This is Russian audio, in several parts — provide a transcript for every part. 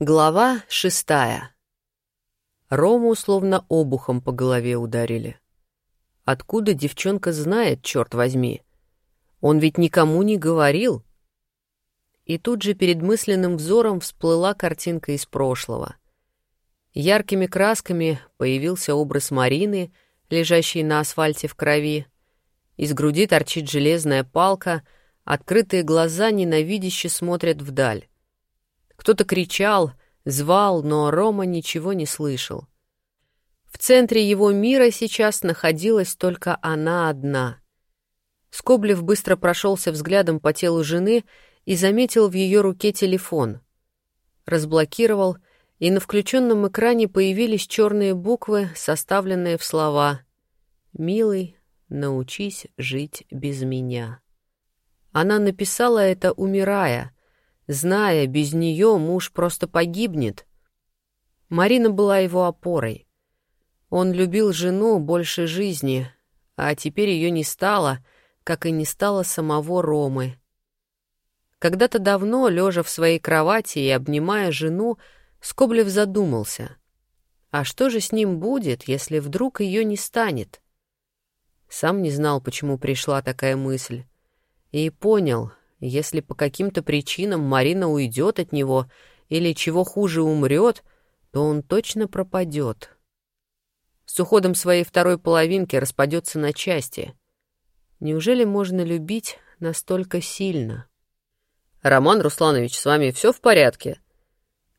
Глава шестая. Рому словно обухом по голове ударили. Откуда девчонка знает, черт возьми? Он ведь никому не говорил. И тут же перед мысленным взором всплыла картинка из прошлого. Яркими красками появился образ Марины, лежащей на асфальте в крови. Из груди торчит железная палка, открытые глаза ненавидяще смотрят вдаль. Кто-то кричал, звал, но Рома ничего не слышал. В центре его мира сейчас находилась только она одна. Скоблев быстро прошелся взглядом по телу жены и заметил в ее руке телефон. Разблокировал, и на включенном экране появились черные буквы, составленные в слова «Милый, научись жить без меня». Она написала это, умирая — зная, без нее муж просто погибнет. Марина была его опорой. Он любил жену больше жизни, а теперь ее не стало, как и не стало самого Ромы. Когда-то давно, лежа в своей кровати и обнимая жену, Скоблев задумался. А что же с ним будет, если вдруг ее не станет? Сам не знал, почему пришла такая мысль. И понял — если по каким-то причинам Марина уйдет от него или, чего хуже, умрет, то он точно пропадет. С уходом своей второй половинки распадется на части. Неужели можно любить настолько сильно? «Роман Русланович, с вами все в порядке?»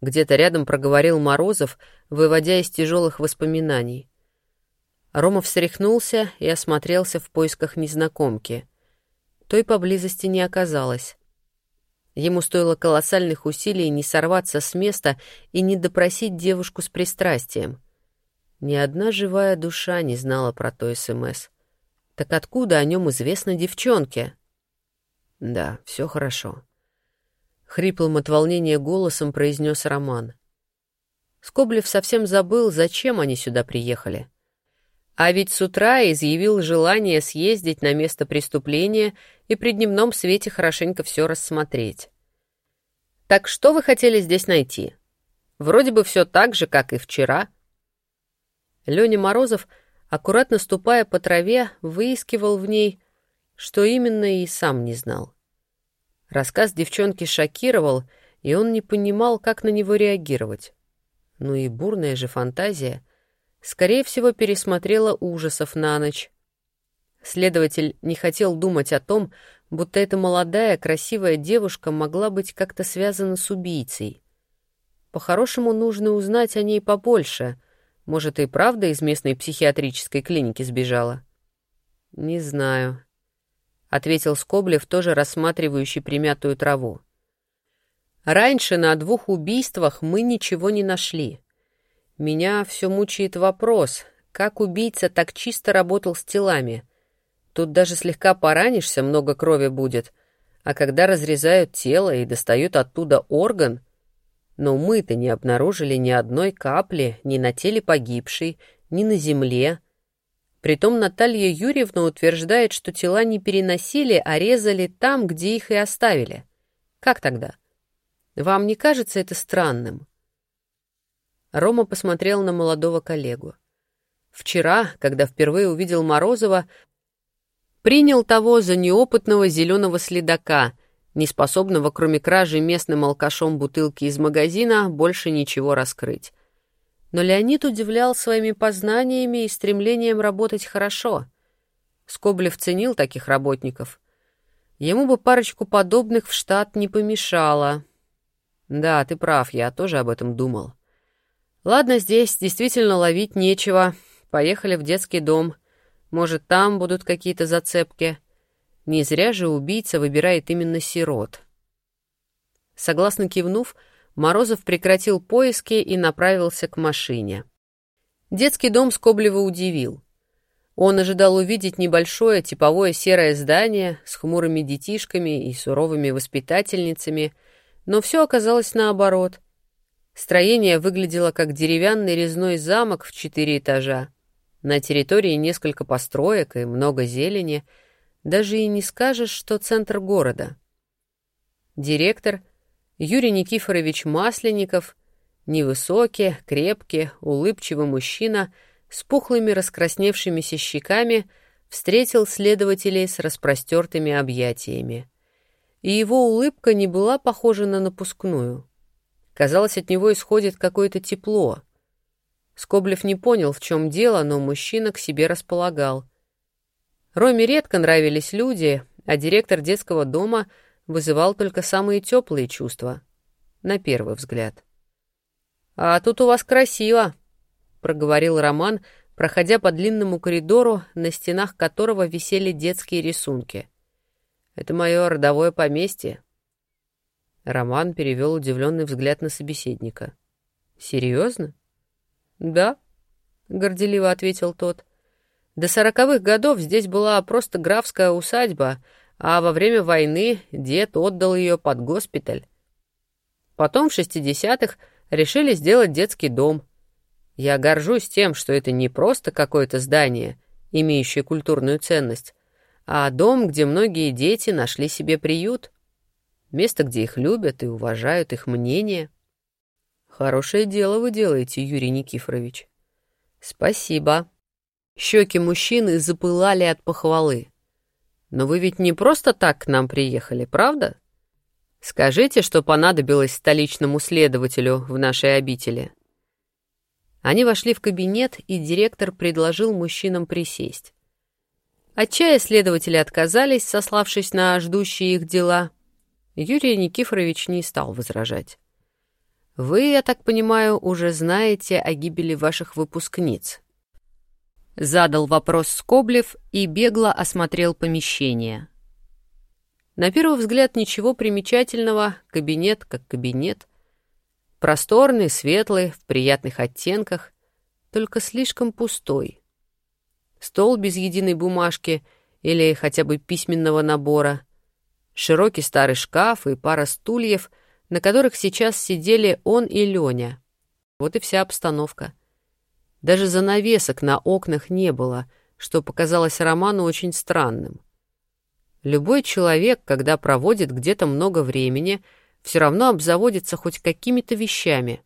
Где-то рядом проговорил Морозов, выводя из тяжелых воспоминаний. Рома встряхнулся и осмотрелся в поисках незнакомки той поблизости не оказалось. Ему стоило колоссальных усилий не сорваться с места и не допросить девушку с пристрастием. Ни одна живая душа не знала про то СМС. Так откуда о нем известно девчонке? Да, все хорошо. Хриплым от волнения голосом произнес Роман. Скоблев совсем забыл, зачем они сюда приехали. А ведь с утра изъявил желание съездить на место преступления и при дневном свете хорошенько все рассмотреть. «Так что вы хотели здесь найти? Вроде бы все так же, как и вчера». Леня Морозов, аккуратно ступая по траве, выискивал в ней, что именно и сам не знал. Рассказ девчонки шокировал, и он не понимал, как на него реагировать. Ну и бурная же фантазия — Скорее всего, пересмотрела ужасов на ночь. Следователь не хотел думать о том, будто эта молодая, красивая девушка могла быть как-то связана с убийцей. По-хорошему, нужно узнать о ней побольше. Может, и правда из местной психиатрической клиники сбежала? «Не знаю», — ответил Скоблев, тоже рассматривающий примятую траву. «Раньше на двух убийствах мы ничего не нашли. Меня все мучает вопрос, как убийца так чисто работал с телами. Тут даже слегка поранишься, много крови будет. А когда разрезают тело и достают оттуда орган... Но мы-то не обнаружили ни одной капли ни на теле погибшей, ни на земле. Притом Наталья Юрьевна утверждает, что тела не переносили, а резали там, где их и оставили. Как тогда? Вам не кажется это странным? Рома посмотрел на молодого коллегу. Вчера, когда впервые увидел Морозова, принял того за неопытного зеленого следака, неспособного, кроме кражи местным алкашом бутылки из магазина, больше ничего раскрыть. Но Леонид удивлял своими познаниями и стремлением работать хорошо. Скоблев ценил таких работников. Ему бы парочку подобных в штат не помешало. Да, ты прав, я тоже об этом думал. Ладно, здесь действительно ловить нечего. Поехали в детский дом. Может, там будут какие-то зацепки. Не зря же убийца выбирает именно сирот. Согласно кивнув, Морозов прекратил поиски и направился к машине. Детский дом Скоблева удивил. Он ожидал увидеть небольшое типовое серое здание с хмурыми детишками и суровыми воспитательницами, но все оказалось наоборот — Строение выглядело как деревянный резной замок в четыре этажа. На территории несколько построек и много зелени. Даже и не скажешь, что центр города. Директор, Юрий Никифорович Масленников, невысокий, крепкий, улыбчивый мужчина с пухлыми раскрасневшимися щеками, встретил следователей с распростертыми объятиями. И его улыбка не была похожа на напускную. Казалось, от него исходит какое-то тепло. Скоблев не понял, в чем дело, но мужчина к себе располагал. Роме редко нравились люди, а директор детского дома вызывал только самые теплые чувства, на первый взгляд. «А тут у вас красиво», — проговорил Роман, проходя по длинному коридору, на стенах которого висели детские рисунки. «Это мое родовое поместье». Роман перевел удивленный взгляд на собеседника. «Серьезно?» «Да», — горделиво ответил тот. «До сороковых годов здесь была просто графская усадьба, а во время войны дед отдал ее под госпиталь. Потом в шестидесятых решили сделать детский дом. Я горжусь тем, что это не просто какое-то здание, имеющее культурную ценность, а дом, где многие дети нашли себе приют. Место, где их любят и уважают их мнение». Хорошее дело вы делаете, Юрий Никифорович. Спасибо. Щеки мужчины запылали от похвалы. Но вы ведь не просто так к нам приехали, правда? Скажите, что понадобилось столичному следователю в нашей обители. Они вошли в кабинет, и директор предложил мужчинам присесть. От чая следователи отказались, сославшись на ждущие их дела. Юрий Никифорович не стал возражать. Вы, я так понимаю, уже знаете о гибели ваших выпускниц. Задал вопрос Скоблев и бегло осмотрел помещение. На первый взгляд ничего примечательного, кабинет как кабинет. Просторный, светлый, в приятных оттенках, только слишком пустой. Стол без единой бумажки или хотя бы письменного набора, широкий старый шкаф и пара стульев — на которых сейчас сидели он и Леня. Вот и вся обстановка. Даже занавесок на окнах не было, что показалось Роману очень странным. Любой человек, когда проводит где-то много времени, все равно обзаводится хоть какими-то вещами.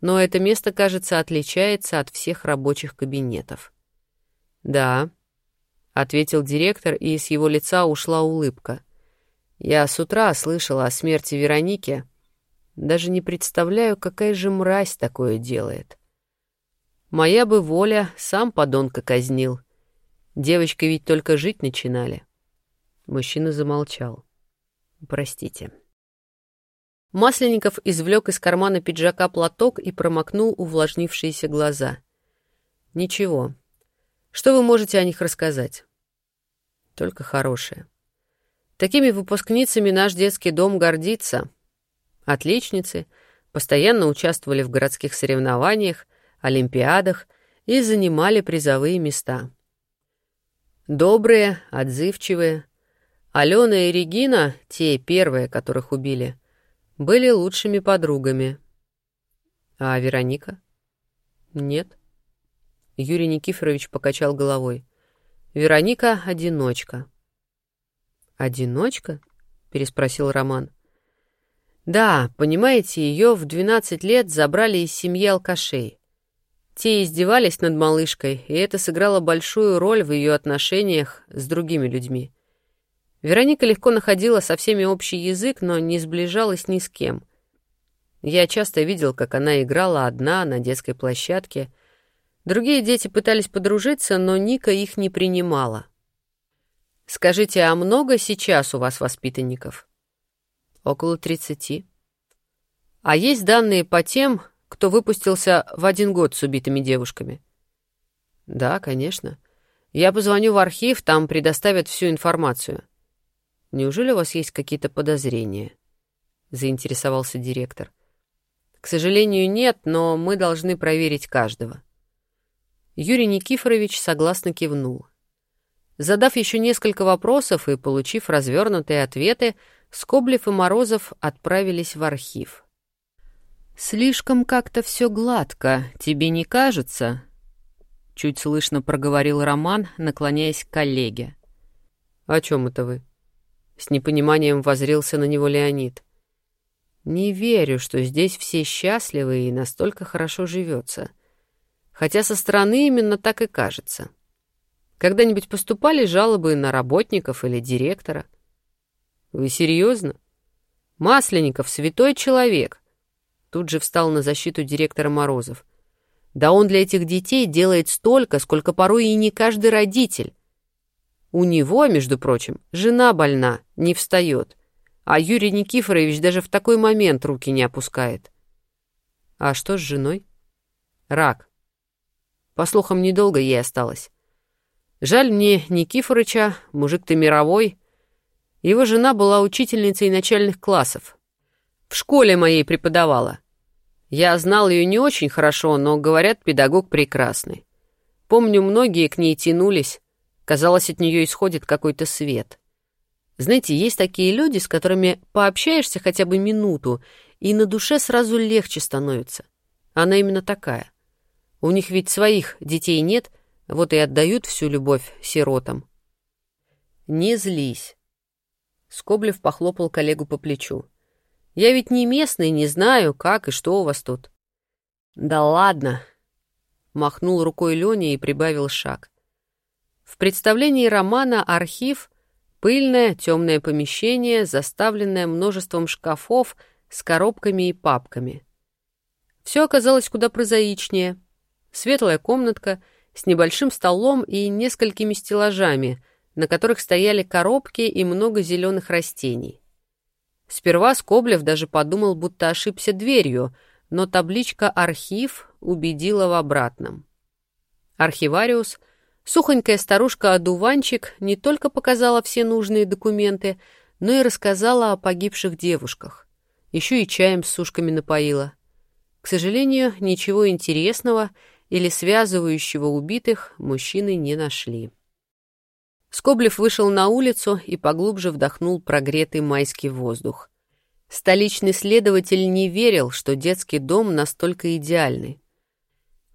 Но это место, кажется, отличается от всех рабочих кабинетов. «Да», — ответил директор, и с его лица ушла улыбка — я с утра слышала о смерти Вероники. Даже не представляю, какая же мразь такое делает. Моя бы воля, сам подонка казнил. Девочки ведь только жить начинали. Мужчина замолчал. Простите. Масленников извлек из кармана пиджака платок и промокнул увлажнившиеся глаза. «Ничего. Что вы можете о них рассказать?» «Только хорошее. Такими выпускницами наш детский дом гордится. Отличницы, постоянно участвовали в городских соревнованиях, олимпиадах и занимали призовые места. Добрые, отзывчивые. Алена и Регина, те первые, которых убили, были лучшими подругами. А Вероника? Нет. Юрий Никифорович покачал головой. Вероника — одиночка. «Одиночка?» — переспросил Роман. «Да, понимаете, ее в двенадцать лет забрали из семьи алкашей. Те издевались над малышкой, и это сыграло большую роль в ее отношениях с другими людьми. Вероника легко находила со всеми общий язык, но не сближалась ни с кем. Я часто видел, как она играла одна на детской площадке. Другие дети пытались подружиться, но Ника их не принимала. Скажите, а много сейчас у вас воспитанников? Около тридцати. А есть данные по тем, кто выпустился в один год с убитыми девушками? Да, конечно. Я позвоню в архив, там предоставят всю информацию. Неужели у вас есть какие-то подозрения? Заинтересовался директор. К сожалению, нет, но мы должны проверить каждого. Юрий Никифорович согласно кивнул. Задав еще несколько вопросов и получив развернутые ответы, Скоблев и Морозов отправились в архив. «Слишком как-то все гладко, тебе не кажется?» Чуть слышно проговорил Роман, наклоняясь к коллеге. «О чем это вы?» С непониманием возрился на него Леонид. Не верю, что здесь все счастливы и настолько хорошо живется. Хотя со стороны именно так и кажется. Когда-нибудь поступали жалобы на работников или директора? Вы серьезно? Масленников — святой человек. Тут же встал на защиту директора Морозов. Да он для этих детей делает столько, сколько порой и не каждый родитель. У него, между прочим, жена больна, не встает. А Юрий Никифорович даже в такой момент руки не опускает. А что с женой? Рак. По слухам, недолго ей осталось. Жаль мне Никифорыча, мужик ты мировой. Его жена была учительницей начальных классов. В школе моей преподавала. Я знал ее не очень хорошо, но, говорят, педагог прекрасный. Помню, многие к ней тянулись. Казалось, от нее исходит какой-то свет. Знаете, есть такие люди, с которыми пообщаешься хотя бы минуту, и на душе сразу легче становится. Она именно такая. У них ведь своих детей нет — вот и отдают всю любовь сиротам. Не злись. Скоблев похлопал коллегу по плечу. Я ведь не местный, не знаю, как и что у вас тут. Да ладно. Махнул рукой Леня и прибавил шаг. В представлении романа «Архив» пыльное темное помещение, заставленное множеством шкафов с коробками и папками. Все оказалось куда прозаичнее. Светлая комнатка — с небольшим столом и несколькими стеллажами, на которых стояли коробки и много зеленых растений. Сперва Скоблев даже подумал, будто ошибся дверью, но табличка «Архив» убедила в обратном. Архивариус, сухонькая старушка-одуванчик, не только показала все нужные документы, но и рассказала о погибших девушках. Еще и чаем с сушками напоила. К сожалению, ничего интересного — или связывающего убитых мужчины не нашли. Скоблев вышел на улицу и поглубже вдохнул прогретый майский воздух. Столичный следователь не верил, что детский дом настолько идеальный.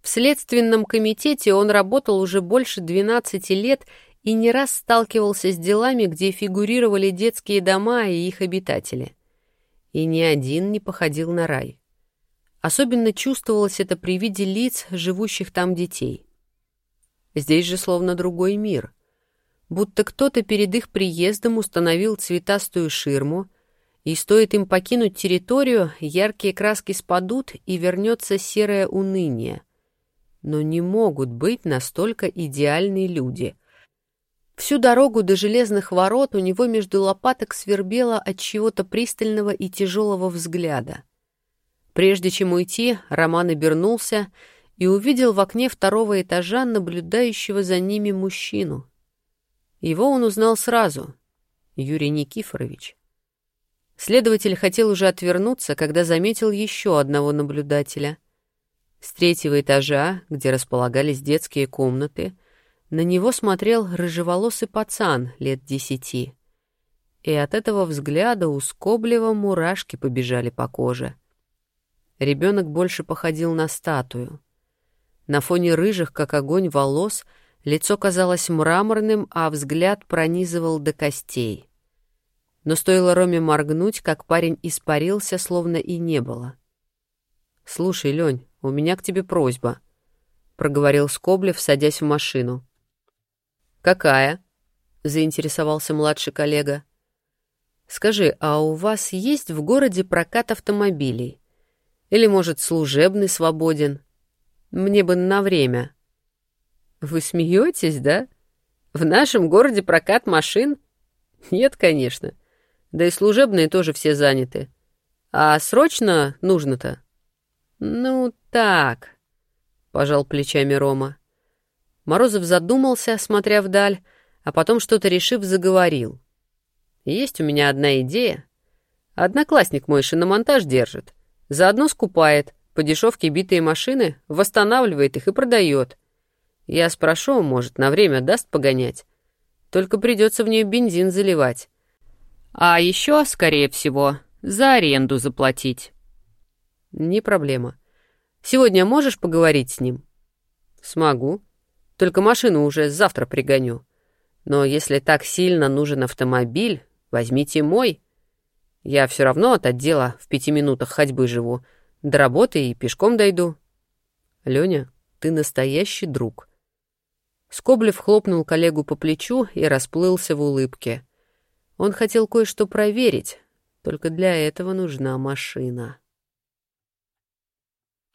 В Следственном комитете он работал уже больше 12 лет и не раз сталкивался с делами, где фигурировали детские дома и их обитатели. И ни один не походил на рай. Особенно чувствовалось это при виде лиц живущих там детей. Здесь же словно другой мир. Будто кто-то перед их приездом установил цветастую ширму, и стоит им покинуть территорию, яркие краски спадут, и вернется серое уныние. Но не могут быть настолько идеальные люди. Всю дорогу до железных ворот у него между лопаток свербело от чего-то пристального и тяжелого взгляда — Прежде чем уйти, Роман обернулся и увидел в окне второго этажа наблюдающего за ними мужчину. Его он узнал сразу — Юрий Никифорович. Следователь хотел уже отвернуться, когда заметил еще одного наблюдателя. С третьего этажа, где располагались детские комнаты, на него смотрел рыжеволосый пацан лет десяти. И от этого взгляда у Скоблева мурашки побежали по коже — Ребенок больше походил на статую. На фоне рыжих, как огонь, волос лицо казалось мраморным, а взгляд пронизывал до костей. Но стоило Роме моргнуть, как парень испарился, словно и не было. «Слушай, Лень, у меня к тебе просьба», — проговорил Скоблев, садясь в машину. «Какая?» — заинтересовался младший коллега. «Скажи, а у вас есть в городе прокат автомобилей?» Или, может, служебный свободен. Мне бы на время. Вы смеетесь, да? В нашем городе прокат машин? Нет, конечно. Да и служебные тоже все заняты. А срочно нужно-то? Ну, так, пожал плечами Рома. Морозов задумался, смотря вдаль, а потом, что-то решив, заговорил. Есть у меня одна идея. Одноклассник мой шиномонтаж держит. Заодно скупает, по дешевке битые машины, восстанавливает их и продает. Я спрошу, может, на время даст погонять. Только придется в нее бензин заливать. А еще, скорее всего, за аренду заплатить. Не проблема. Сегодня можешь поговорить с ним? Смогу. Только машину уже завтра пригоню. Но если так сильно нужен автомобиль, возьмите мой. Я все равно от отдела в пяти минутах ходьбы живу. До работы и пешком дойду. Лёня, ты настоящий друг. Скоблев хлопнул коллегу по плечу и расплылся в улыбке. Он хотел кое-что проверить, только для этого нужна машина.